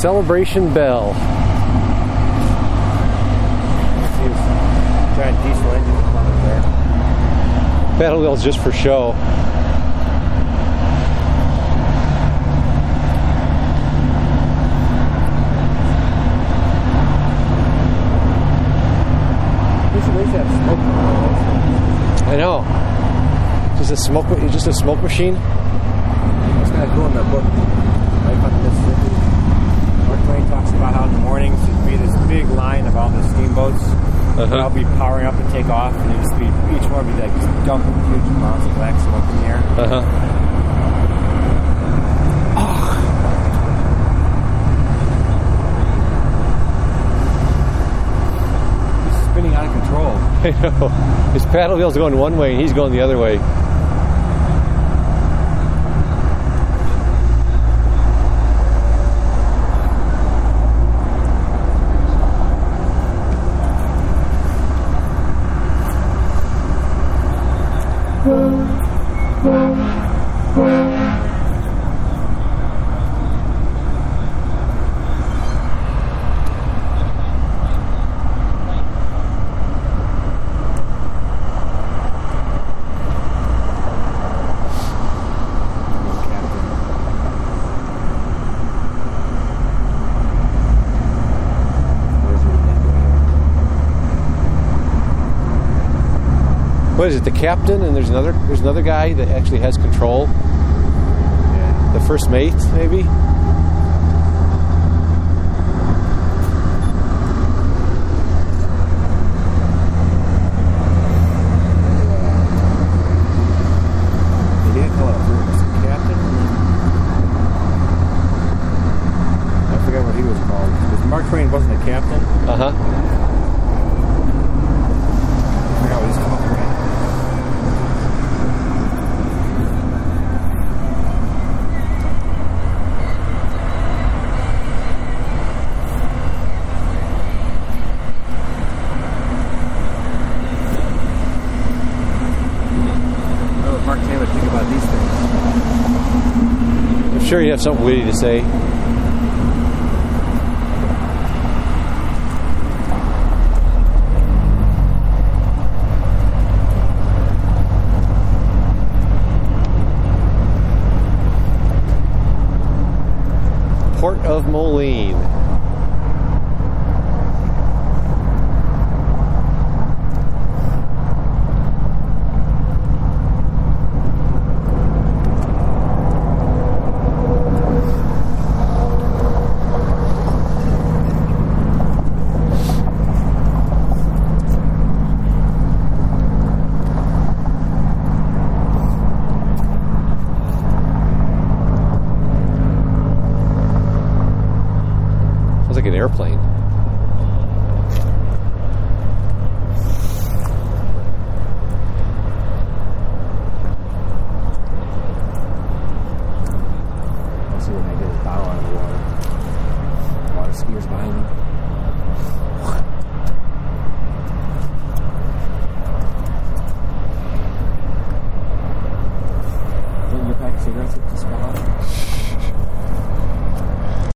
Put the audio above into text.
The Celebration Belle. See giant diesel engine coming there. Paddle wheels just for show. This at least smoke. I know. Just a smoke. Just a smoke machine. It's kind of cool in the book, Mark talks about how in the mornings there'd be this big line of all the steamboats. Uh-huh. They'll be powering up to take off, and it'd just be each one would be like just dumping huge amounts of black smoke in the air. Uh huh. It's spinning out of control. I know. His paddle wheel's going one way and he's going the other way. Thank you. What is it? The captain and there's another there's another guy that actually has control. Yeah. The first mate, maybe. They didn't call it captain. I forget what he was called. Because Mark Twain wasn't a captain. Uh huh. I forgot what he's called. I don't know what Mark Twain would think about these things. I'm sure you have something witty to say. Port of Moline. Airplane. See when I get his bow out of the water. Water skiers behind me.